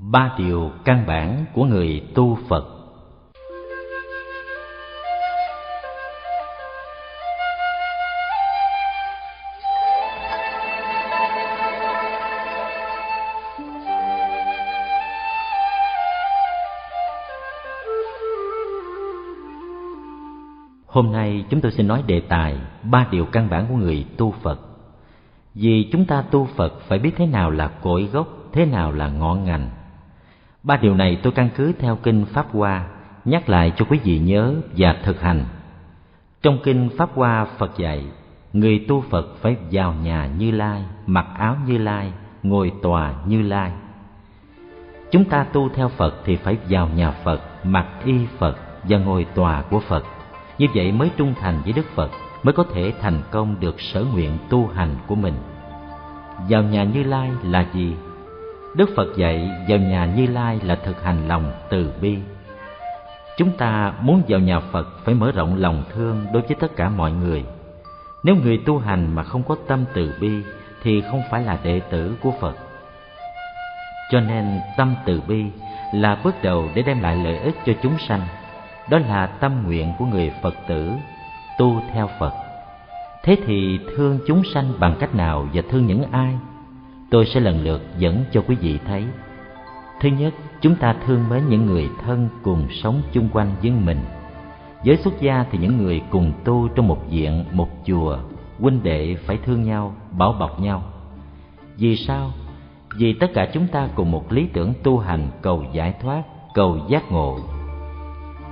ba điều căn bản của người tu phật Hôm nay chúng tôi xin nói đề tài ba điều căn bản của người tu Phật. Vì chúng ta tu Phật phải biết thế nào là cội gốc, thế nào là ngọn ngành. Ba điều này tôi căn cứ theo kinh Pháp Hoa, nhắc lại cho quý vị nhớ và thực hành. Trong kinh Pháp Hoa Phật dạy, người tu Phật phải vào nhà Như Lai, mặc áo Như Lai, ngồi tòa Như Lai. Chúng ta tu theo Phật thì phải vào nhà Phật, mặc y Phật và ngồi tòa của Phật như vậy mới trung thành với đức phật mới có thể thành công được sở nguyện tu hành của mình vào nhà như lai là gì đức phật dạy vào nhà như lai là thực hành lòng từ bi. Chúng ta muốn vào nhà phật phải mở rộng lòng thương đối với tất cả mọi người. Nếu người tu hành mà không có tâm từ bi, thì không phải là đệ tử của phật. Cho nên tâm từ bi là bước đầu để đem lại lợi ích cho chúng sanh. Đó là tâm nguyện của người phật tử, tu theo phật. Thế thì thương chúng sanh bằng cách nào và thương những ai? Tôi sẽ lần lượt dẫn cho quý vị thấy. Thứ nhất, chúng ta thương mến những người thân cùng sống chung quanh với mình. Với xuất gia thì những người cùng tu trong một viện, một chùa, huynh đệ phải thương nhau, bảo bọc nhau. Vì sao? Vì tất cả chúng ta cùng một lý tưởng tu hành cầu giải thoát, cầu giác ngộ.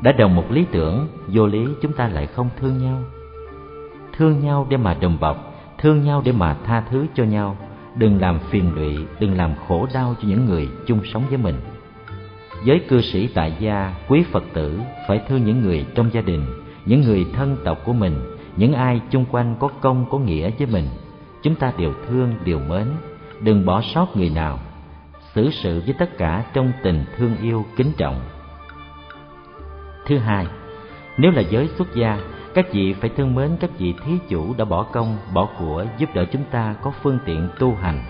Đã đồng một lý tưởng, vô lý chúng ta lại không thương nhau. Thương nhau để mà đùm bọc, thương nhau để mà tha thứ cho nhau đừng làm phiền lụy đừng làm khổ đau cho những người chung sống với mình. Với cư sĩ tại gia quý phật tử phải thương những người trong gia đình những người thân tộc của mình những ai chung quanh có công có nghĩa với mình. Chúng ta đều thương đều mến. Đừng bỏ sót người nào. Xử sự với tất cả trong tình thương yêu kính trọng. Thứ hai, nếu là giới xuất gia, các vị phải thương mến các vị thí chủ đã bỏ công, bỏ của giúp đỡ chúng ta có phương tiện tu hành.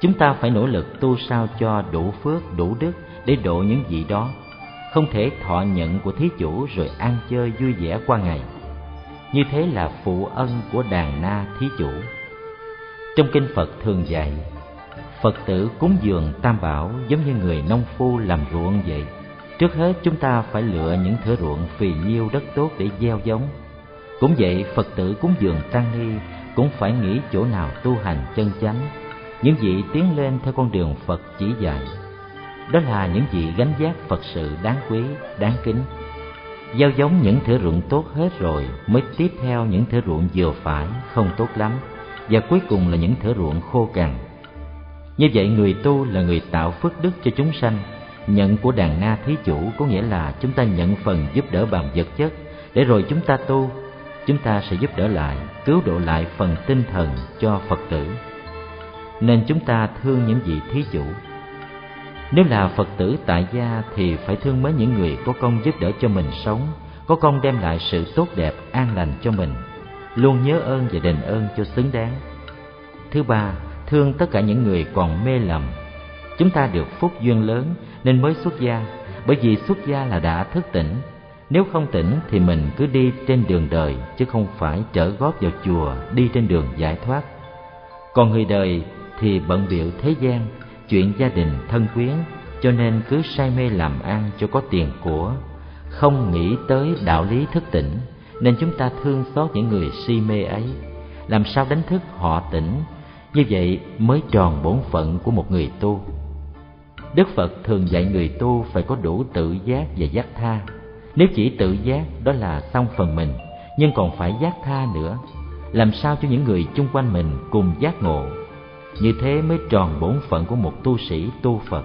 Chúng ta phải nỗ lực tu sao cho đủ phước, đủ đức để độ những vị đó. Không thể thọ nhận của thí chủ rồi ăn chơi vui vẻ qua ngày. Như thế là phụ ân của đàn na thí chủ. Trong kinh Phật thường dạy, Phật tử cúng dường tam bảo giống như người nông phu làm ruộng vậy Trước hết chúng ta phải lựa những thửa ruộng phì nhiêu đất tốt để gieo giống. Cũng vậy, Phật tử cúng dường tăng ni cũng phải nghĩ chỗ nào tu hành chân chánh. Những vị tiến lên theo con đường Phật chỉ dạy. Đó là những vị gánh giác Phật sự đáng quý, đáng kính. Gieo giống những thửa ruộng tốt hết rồi mới tiếp theo những thửa ruộng vừa phải, không tốt lắm. Và cuối cùng là những thửa ruộng khô cằn. Như vậy người tu là người tạo phước đức cho chúng sanh nhận của đàn na thí chủ có nghĩa là chúng ta nhận phần giúp đỡ bằng vật chất. Để rồi chúng ta tu, chúng ta sẽ giúp đỡ lại, cứu độ lại phần tinh thần cho phật tử. Nên chúng ta thương những vị thí chủ. Nếu là phật tử tại gia thì phải thương mến những người có công giúp đỡ cho mình sống, có công đem lại sự tốt đẹp, an lành cho mình. Luôn nhớ ơn và đền ơn cho xứng đáng. Thứ ba, thương tất cả những người còn mê lầm. Chúng ta được phúc duyên lớn nên mới xuất gia, bởi vì xuất gia là đã thức tỉnh. Nếu không tỉnh thì mình cứ đi trên đường đời, chứ không phải trở góp vào chùa, đi trên đường giải thoát. Còn người đời thì bận biệu thế gian, chuyện gia đình thân quyến, cho nên cứ say mê làm ăn cho có tiền của. Không nghĩ tới đạo lý thức tỉnh, nên chúng ta thương xót những người si mê ấy. Làm sao đánh thức họ tỉnh? Như vậy mới tròn bổn phận của một người tu. Đức Phật thường dạy người tu phải có đủ tự giác và giác tha. Nếu chỉ tự giác đó là xong phần mình, nhưng còn phải giác tha nữa. Làm sao cho những người chung quanh mình cùng giác ngộ. Như thế mới tròn bổn phận của một tu sĩ tu Phật.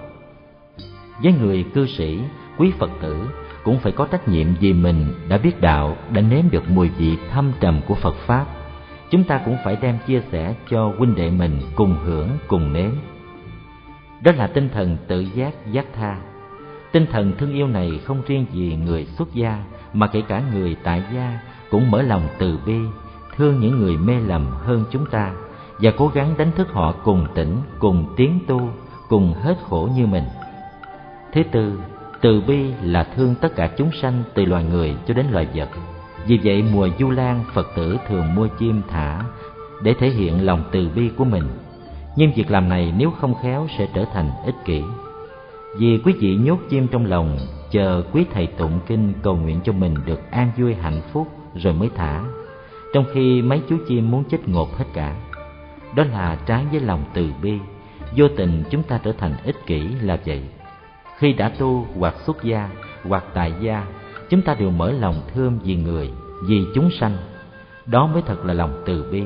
Với người cư sĩ, quý Phật tử cũng phải có trách nhiệm vì mình đã biết đạo, đã nếm được mùi vị thâm trầm của Phật Pháp. Chúng ta cũng phải đem chia sẻ cho huynh đệ mình cùng hưởng, cùng nếm đó là tinh thần tự giác giác tha. Tinh thần thương yêu này không riêng gì người xuất gia, mà kể cả người tại gia cũng mở lòng từ bi, thương những người mê lầm hơn chúng ta và cố gắng đánh thức họ cùng tỉnh, cùng tiến tu, cùng hết khổ như mình. Thứ tư, từ bi là thương tất cả chúng sanh từ loài người cho đến loài vật. Vì vậy, mùa du lan phật tử thường mua chim thả để thể hiện lòng từ bi của mình nhưng việc làm này nếu không khéo sẽ trở thành ích kỷ. Vì quý vị nhốt chim trong lòng, chờ quý thầy tụng kinh cầu nguyện cho mình được an vui hạnh phúc rồi mới thả. Trong khi mấy chú chim muốn chết ngột hết cả, đó là trái với lòng từ bi. Vô tình chúng ta trở thành ích kỷ là vậy. Khi đã tu hoặc xuất gia hoặc tại gia, chúng ta đều mở lòng thương vì người, vì chúng sanh. Đó mới thật là lòng từ bi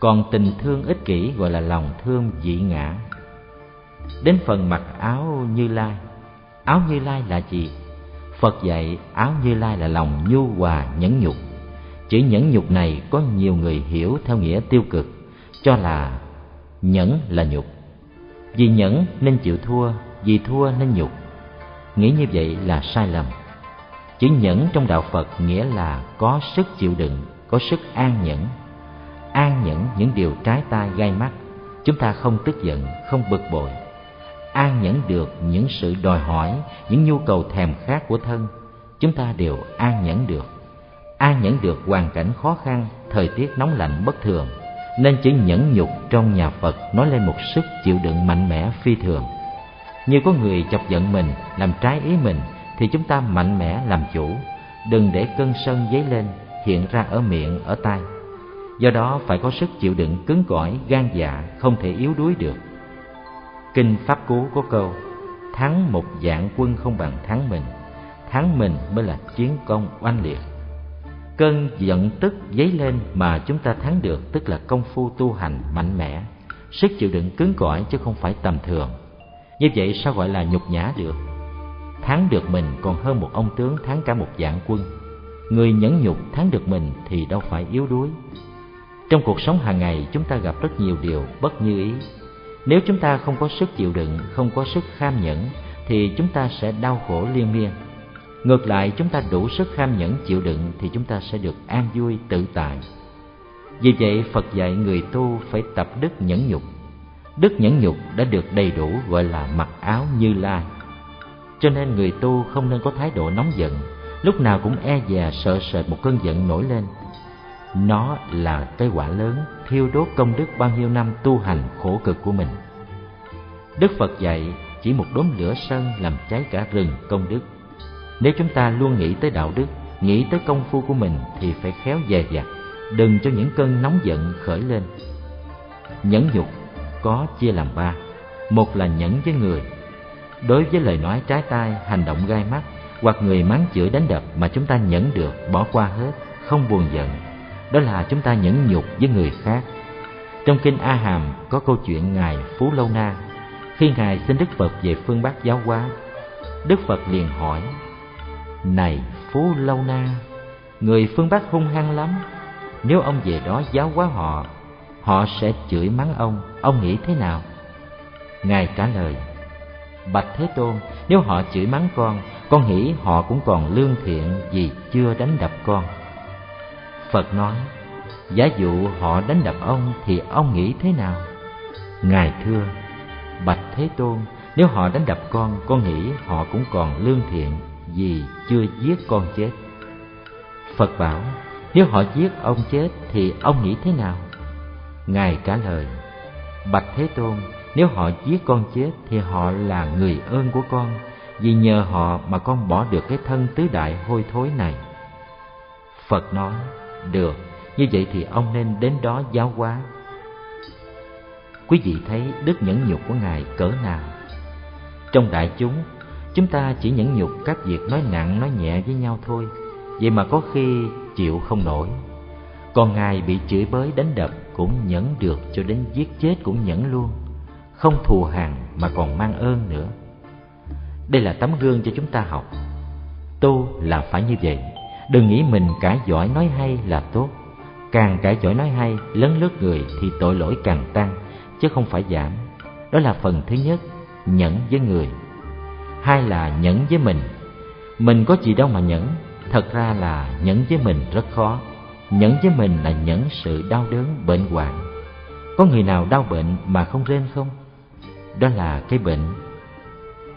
còn tình thương ích kỷ gọi là lòng thương dị ngã. Đến phần mặc áo như lai. Áo như lai là gì? Phật dạy áo như lai là lòng nhu hòa nhẫn nhục. Chữ nhẫn nhục này có nhiều người hiểu theo nghĩa tiêu cực, cho là nhẫn là nhục. Vì nhẫn nên chịu thua, vì thua nên nhục. Nghĩ như vậy là sai lầm. Chữ nhẫn trong đạo phật nghĩa là có sức chịu đựng, có sức an nhẫn an nhẫn những điều trái tai gai mắt. Chúng ta không tức giận, không bực bội. An nhẫn được những sự đòi hỏi, những nhu cầu thèm khát của thân. Chúng ta đều an nhẫn được. An nhẫn được hoàn cảnh khó khăn, thời tiết nóng lạnh bất thường, nên chữ nhẫn nhục trong nhà phật nói lên một sức chịu đựng mạnh mẽ phi thường. Như có người chọc giận mình, làm trái ý mình, thì chúng ta mạnh mẽ làm chủ. Đừng để cơn sân dấy lên, hiện ra ở miệng, ở tai do đó phải có sức chịu đựng cứng cỏi, gan dạ không thể yếu đuối được. Kinh pháp cú có câu, thắng một dạng quân không bằng thắng mình thắng mình mới là chiến công oanh liệt. Cơn giận tức dấy lên mà chúng ta thắng được, tức là công phu tu hành mạnh mẽ, sức chịu đựng cứng cỏi chứ không phải tầm thường. Như vậy sao gọi là nhục nhã được? Thắng được mình còn hơn một ông tướng thắng cả một dạng quân. Người nhẫn nhục thắng được mình thì đâu phải yếu đuối trong cuộc sống hàng ngày, chúng ta gặp rất nhiều điều bất như ý. Nếu chúng ta không có sức chịu đựng, không có sức kham nhẫn, thì chúng ta sẽ đau khổ liên miên. Ngược lại, chúng ta đủ sức kham nhẫn chịu đựng, thì chúng ta sẽ được an vui, tự tại. Vì vậy, phật dạy người tu phải tập đức nhẫn nhục. Đức nhẫn nhục đã được đầy đủ, gọi là mặc áo như lai. Cho nên người tu không nên có thái độ nóng giận, lúc nào cũng e dè, sợ sệt một cơn giận nổi lên nó là cái quả lớn thiêu đốt công đức bao nhiêu năm tu hành khổ cực của mình. Đức phật dạy chỉ một đốm lửa sân làm cháy cả rừng công đức. Nếu chúng ta luôn nghĩ tới đạo đức, nghĩ tới công phu của mình thì phải khéo dè dặt, đừng cho những cơn nóng giận khởi lên. Nhẫn nhục có chia làm ba, một là nhẫn với người. Đối với lời nói trái tai, hành động gai mắt hoặc người mắng chửi đánh đập mà chúng ta nhẫn được, bỏ qua hết, không buồn giận đó là chúng ta nhẫn nhục với người khác. Trong kinh a hàm có câu chuyện ngài phú lâu na. Khi ngài xin đức phật về phương bắc giáo hóa, đức phật liền hỏi, này phú lâu na, người phương bắc hung hăng lắm. Nếu ông về đó giáo hóa họ họ sẽ chửi mắng ông. Ông nghĩ thế nào? Ngài trả lời, bạch thế tôn, nếu họ chửi mắng con con nghĩ họ cũng còn lương thiện vì chưa đánh đập con phật nói, giả dụ họ đánh đập ông thì ông nghĩ thế nào? Ngài thưa, bạch thế tôn, nếu họ đánh đập con con nghĩ họ cũng còn lương thiện vì chưa giết con chết. Phật bảo, nếu họ giết ông chết thì ông nghĩ thế nào? Ngài trả lời, bạch thế tôn, nếu họ giết con chết thì họ là người ơn của con, vì nhờ họ mà con bỏ được cái thân tứ đại hôi thối này. Phật nói được. Như vậy thì ông nên đến đó giáo hóa. Quý vị thấy đức nhẫn nhục của ngài cỡ nào? Trong đại chúng chúng ta chỉ nhẫn nhục các việc nói nặng, nói nhẹ với nhau thôi. Vậy mà có khi chịu không nổi. Còn ngài bị chửi bới đánh đập cũng nhẫn được cho đến giết chết cũng nhẫn luôn. Không thù hằn mà còn mang ơn nữa. Đây là tấm gương cho chúng ta học. Tu là phải như vậy đừng nghĩ mình cãi giỏi nói hay là tốt. Càng cãi giỏi nói hay lấn lướt người thì tội lỗi càng tăng, chứ không phải giảm. Đó là phần thứ nhất, nhẫn với người. Hai là nhẫn với mình. Mình có gì đâu mà nhẫn. Thật ra là nhẫn với mình rất khó. Nhẫn với mình là nhẫn sự đau đớn, bệnh hoạn. Có người nào đau bệnh mà không rên không? Đó là cái bệnh.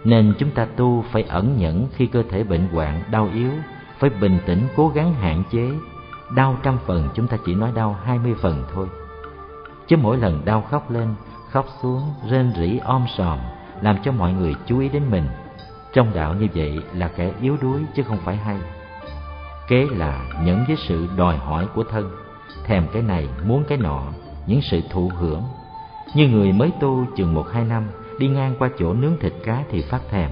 Nên chúng ta tu phải ẩn nhẫn khi cơ thể bệnh hoạn, đau yếu phải bình tĩnh, cố gắng hạn chế. Đau trăm phần, chúng ta chỉ nói đau hai mươi phần thôi. Chứ mỗi lần đau khóc lên, khóc xuống, rên rỉ, om sòm, làm cho mọi người chú ý đến mình. Trong đạo như vậy là kẻ yếu đuối chứ không phải hay. Kế là nhẫn với sự đòi hỏi của thân. Thèm cái này, muốn cái nọ, những sự thụ hưởng. Như người mới tu chừng một hai năm, đi ngang qua chỗ nướng thịt cá thì phát thèm.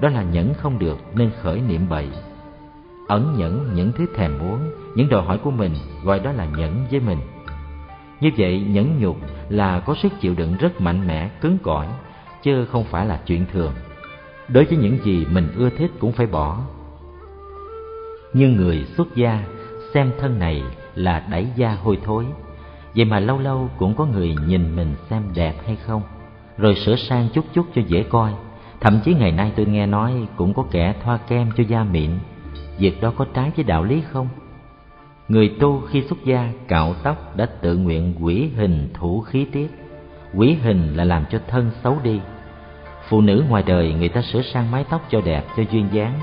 Đó là nhẫn không được, nên khởi niệm bậy ẩn nhẫn những thứ thèm muốn. Những đòi hỏi của mình gọi đó là nhẫn với mình. Như vậy, nhẫn nhục là có sức chịu đựng rất mạnh mẽ, cứng cỏi, chứ không phải là chuyện thường. Đối với những gì mình ưa thích cũng phải bỏ. Như người xuất gia, xem thân này là đẩy da hôi thối. Vậy mà lâu lâu cũng có người nhìn mình xem đẹp hay không? Rồi sửa sang chút chút cho dễ coi. Thậm chí ngày nay tôi nghe nói cũng có kẻ thoa kem cho da mịn việc đó có trái với đạo lý không? Người tu khi xuất gia, cạo tóc đã tự nguyện quỷ hình thủ khí tiết. Quỷ hình là làm cho thân xấu đi. Phụ nữ ngoài đời, người ta sửa sang mái tóc cho đẹp, cho duyên dáng.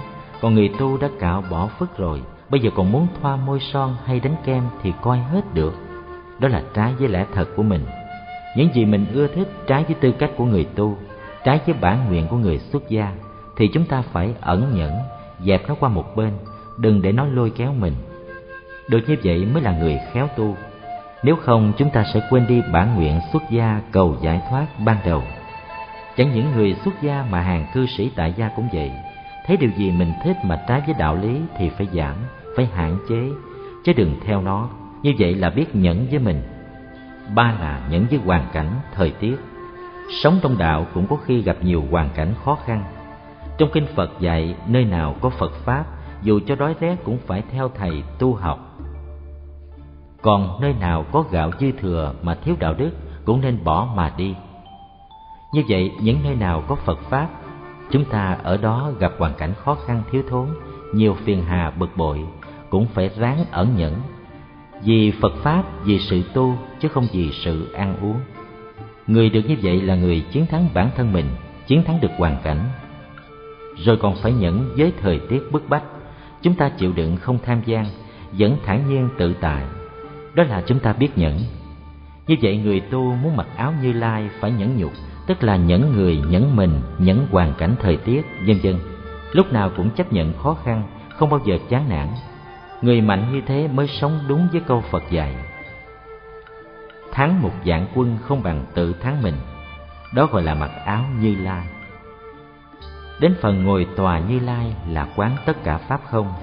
Còn người tu đã cạo bỏ phức rồi. Bây giờ còn muốn thoa môi son hay đánh kem thì coi hết được. Đó là trái với lẽ thật của mình. Những gì mình ưa thích, trái với tư cách của người tu, trái với bản nguyện của người xuất gia, thì chúng ta phải ẩn nhẫn dẹp nó qua một bên, đừng để nó lôi kéo mình. Được như vậy mới là người khéo tu. Nếu không, chúng ta sẽ quên đi bản nguyện xuất gia cầu giải thoát ban đầu. Chẳng những người xuất gia mà hàng cư sĩ tại gia cũng vậy. Thấy điều gì mình thích mà trái với đạo lý thì phải giảm, phải hạn chế, chứ đừng theo nó. Như vậy là biết nhẫn với mình. Ba là nhẫn với hoàn cảnh, thời tiết. Sống trong đạo cũng có khi gặp nhiều hoàn cảnh khó khăn trong kinh phật dạy, nơi nào có phật pháp, dù cho đói rét cũng phải theo thầy tu học. Còn nơi nào có gạo dư thừa mà thiếu đạo đức cũng nên bỏ mà đi. Như vậy, những nơi nào có phật pháp, chúng ta ở đó gặp hoàn cảnh khó khăn thiếu thốn, nhiều phiền hà bực bội, cũng phải ráng ẩn nhẫn. Vì phật pháp, vì sự tu, chứ không vì sự ăn uống. Người được như vậy là người chiến thắng bản thân mình, chiến thắng được hoàn cảnh rồi còn phải nhẫn với thời tiết bức bách. Chúng ta chịu đựng không tham gian, vẫn thản nhiên tự tại. Đó là chúng ta biết nhẫn. Như vậy người tu muốn mặc áo như lai phải nhẫn nhục, tức là nhẫn người, nhẫn mình, nhẫn hoàn cảnh thời tiết, vân vân. Lúc nào cũng chấp nhận khó khăn, không bao giờ chán nản. Người mạnh như thế mới sống đúng với câu phật dạy. Thắng một dạng quân không bằng tự thắng mình. Đó gọi là mặc áo như lai đến phần ngồi tòa như lai là quán tất cả pháp không?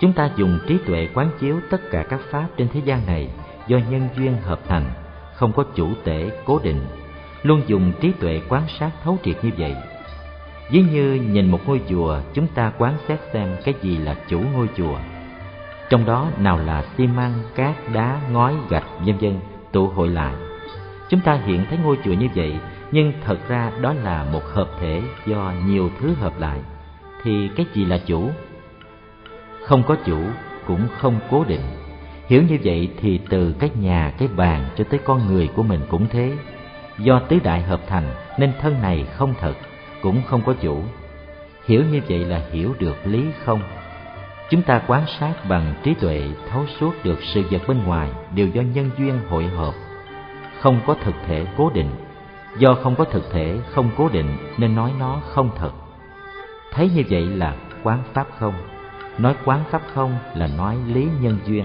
Chúng ta dùng trí tuệ quán chiếu tất cả các pháp trên thế gian này do nhân duyên hợp thành, không có chủ tể cố định. Luôn dùng trí tuệ quan sát thấu triệt như vậy. Ví như nhìn một ngôi chùa, chúng ta quán xét xem cái gì là chủ ngôi chùa. Trong đó nào là xi măng, cát, đá, ngói, gạch, vân vân, tụ hội lại. Chúng ta hiện thấy ngôi chùa như vậy nhưng thật ra đó là một hợp thể do nhiều thứ hợp lại. Thì cái gì là chủ? Không có chủ, cũng không cố định. Hiểu như vậy thì từ cái nhà, cái bàn cho tới con người của mình cũng thế. Do tứ đại hợp thành nên thân này không thật, cũng không có chủ. Hiểu như vậy là hiểu được lý không? Chúng ta quan sát bằng trí tuệ, thấu suốt được sự vật bên ngoài đều do nhân duyên hội hợp. Không có thực thể cố định do không có thực thể, không cố định, nên nói nó không thật. Thấy như vậy là quán pháp không? Nói quán pháp không là nói lý nhân duyên.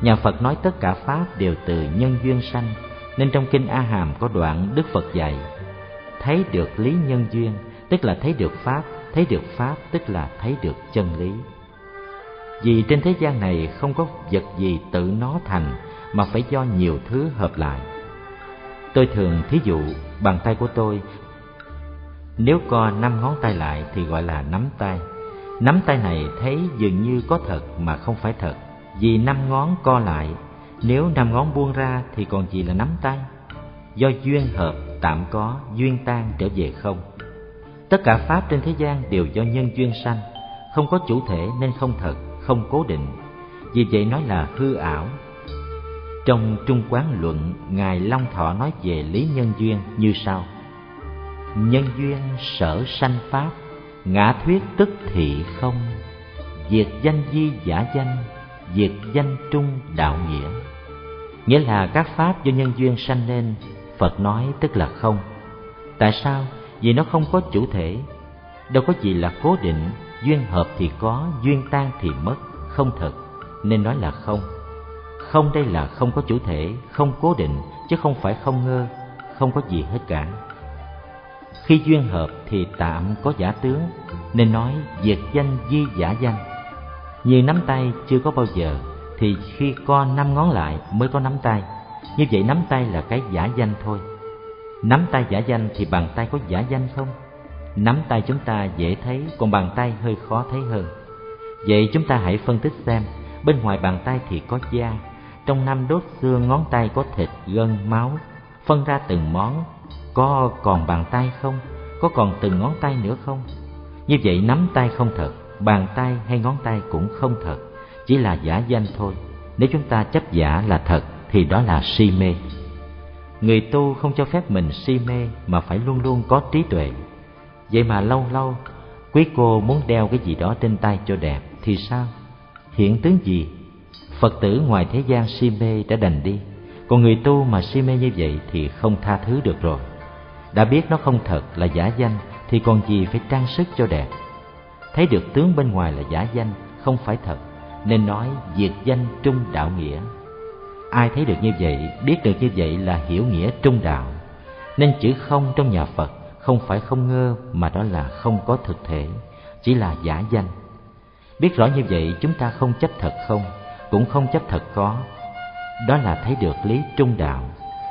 Nhà phật nói tất cả pháp đều từ nhân duyên sanh, nên trong kinh a hàm có đoạn đức phật dạy, thấy được lý nhân duyên, tức là thấy được pháp, thấy được pháp, tức là thấy được chân lý. Vì trên thế gian này không có vật gì tự nó thành, mà phải do nhiều thứ hợp lại. Tôi thường thí dụ bàn tay của tôi. Nếu co năm ngón tay lại thì gọi là nắm tay. Nắm tay này thấy dường như có thật mà không phải thật, vì năm ngón co lại. Nếu năm ngón buông ra thì còn gì là nắm tay? Do duyên hợp tạm có, duyên tan trở về không? Tất cả pháp trên thế gian đều do nhân duyên sanh. Không có chủ thể nên không thật, không cố định. Vì vậy nói là hư ảo trong trung quán luận, ngài long thọ nói về lý nhân duyên như sau. Nhân duyên sở sanh pháp, ngã thuyết tức thị không, diệt danh di giả danh, diệt danh trung đạo nghĩa. Nghĩa là các pháp do nhân duyên sanh nên, phật nói tức là không. Tại sao? Vì nó không có chủ thể. Đâu có gì là cố định, duyên hợp thì có, duyên tan thì mất, không thật, nên nói là không không đây là không có chủ thể, không cố định, chứ không phải không ngơ, không có gì hết cả. Khi duyên hợp thì tạm có giả tướng, nên nói diệt danh di giả danh. Như nắm tay chưa có bao giờ, thì khi co năm ngón lại mới có nắm tay. Như vậy nắm tay là cái giả danh thôi. Nắm tay giả danh thì bàn tay có giả danh không? Nắm tay chúng ta dễ thấy, còn bàn tay hơi khó thấy hơn. Vậy chúng ta hãy phân tích xem, bên ngoài bàn tay thì có da trong năm đốt xương ngón tay có thịt, gân, máu, phân ra từng món. Có còn bàn tay không? Có còn từng ngón tay nữa không? Như vậy nắm tay không thật, bàn tay hay ngón tay cũng không thật. Chỉ là giả danh thôi. Nếu chúng ta chấp giả là thật, thì đó là si mê. Người tu không cho phép mình si mê, mà phải luôn luôn có trí tuệ. Vậy mà lâu lâu, quý cô muốn đeo cái gì đó trên tay cho đẹp, thì sao? Hiện tướng gì? Phật tử ngoài thế gian si mê đã đành đi. Còn người tu mà si mê như vậy thì không tha thứ được rồi. Đã biết nó không thật là giả danh thì còn gì phải trang sức cho đẹp. Thấy được tướng bên ngoài là giả danh, không phải thật, nên nói diệt danh trung đạo nghĩa. Ai thấy được như vậy, biết được như vậy là hiểu nghĩa trung đạo. Nên chữ không trong nhà phật không phải không ngơ mà đó là không có thực thể, chỉ là giả danh. Biết rõ như vậy, chúng ta không chấp thật không? Cũng không chấp thật có đó là thấy được lý trung đạo.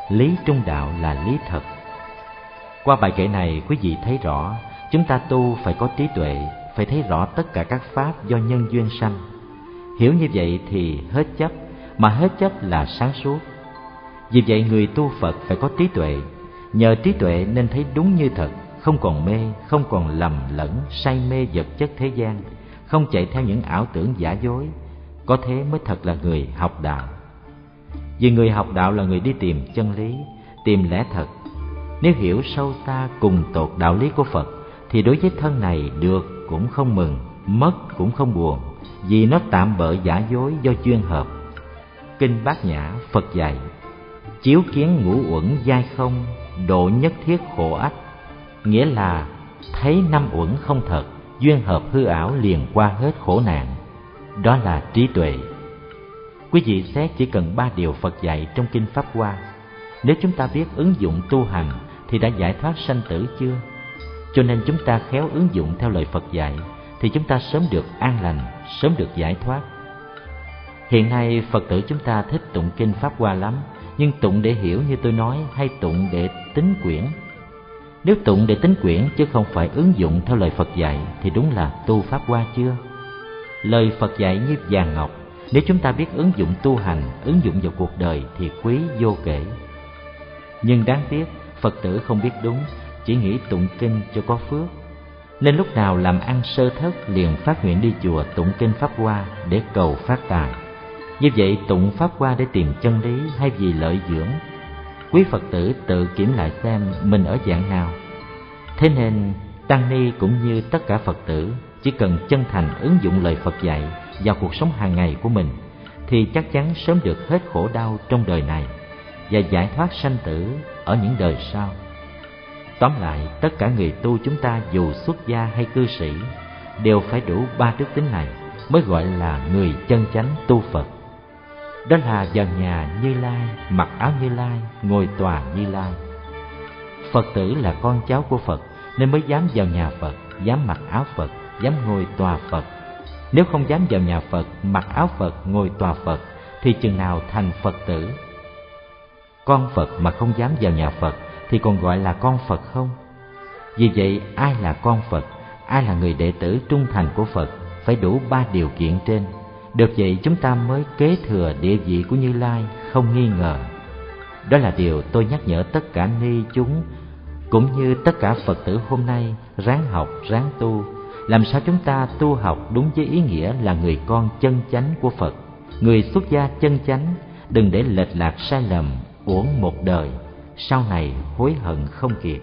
Lý trung đạo là lý thật. Qua bài kệ này, quý vị thấy rõ, chúng ta tu phải có trí tuệ, phải thấy rõ tất cả các pháp do nhân duyên sanh. Hiểu như vậy thì hết chấp, mà hết chấp là sáng suốt. Vì vậy người tu phật phải có trí tuệ. Nhờ trí tuệ nên thấy đúng như thật, không còn mê, không còn lầm lẫn, say mê vật chất thế gian, không chạy theo những ảo tưởng giả dối có thế mới thật là người học đạo. Vì người học đạo là người đi tìm chân lý, tìm lẽ thật. Nếu hiểu sâu xa cùng tột đạo lý của phật, thì đối với thân này được cũng không mừng, mất cũng không buồn, vì nó tạm bỡ giả dối do duyên hợp. Kinh bát nhã phật dạy, chiếu kiến ngũ uẩn dai không, độ nhất thiết khổ ách. Nghĩa là, thấy năm uẩn không thật, duyên hợp hư ảo liền qua hết khổ nạn đó là trí tuệ. Quý vị xét chỉ cần ba điều phật dạy trong kinh pháp hoa. Nếu chúng ta biết ứng dụng tu hành, thì đã giải thoát sanh tử chưa? Cho nên chúng ta khéo ứng dụng theo lời phật dạy, thì chúng ta sớm được an lành, sớm được giải thoát. Hiện nay, phật tử chúng ta thích tụng kinh pháp hoa lắm, nhưng tụng để hiểu như tôi nói hay tụng để tính quyển? Nếu tụng để tính quyển chứ không phải ứng dụng theo lời phật dạy, thì đúng là tu pháp hoa chưa? Lời phật dạy như vàng ngọc. Nếu chúng ta biết ứng dụng tu hành, ứng dụng vào cuộc đời thì quý vô kể. Nhưng đáng tiếc, phật tử không biết đúng, chỉ nghĩ tụng kinh cho có phước. Nên lúc nào làm ăn sơ thất liền phát nguyện đi chùa tụng kinh pháp hoa để cầu phát tài như vậy tụng pháp hoa để tìm chân lý hay vì lợi dưỡng? Quý phật tử tự kiểm lại xem mình ở dạng nào. Thế nên, tăng ni cũng như tất cả phật tử chỉ cần chân thành ứng dụng lời phật dạy vào cuộc sống hàng ngày của mình, thì chắc chắn sớm được hết khổ đau trong đời này và giải thoát sanh tử ở những đời sau. Tóm lại, tất cả người tu chúng ta dù xuất gia hay cư sĩ đều phải đủ ba đức tính này mới gọi là người chân chánh tu phật. Đó là vào nhà như lai, mặc áo như lai, ngồi tòa như lai. Phật tử là con cháu của phật nên mới dám vào nhà phật, dám mặc áo phật dám ngồi tòa phật. Nếu không dám vào nhà phật, mặc áo phật, ngồi tòa phật, thì chừng nào thành phật tử? Con phật mà không dám vào nhà phật thì còn gọi là con phật không? Vì vậy, ai là con phật, ai là người đệ tử trung thành của phật phải đủ ba điều kiện trên. Được vậy, chúng ta mới kế thừa địa vị của như lai không nghi ngờ. Đó là điều tôi nhắc nhở tất cả ni chúng, cũng như tất cả phật tử hôm nay ráng học, ráng tu làm sao chúng ta tu học đúng với ý nghĩa là người con chân chánh của phật? Người xuất gia chân chánh, đừng để lệch lạc sai lầm uổng một đời. Sau này hối hận không kịp.